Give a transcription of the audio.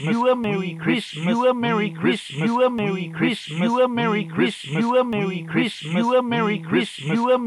you a Merry Christmas, you a Merry Christmas, you a Merry Christmas, you a Merry Christmas, you a Merry Christmas, you a Merry Christmas, you a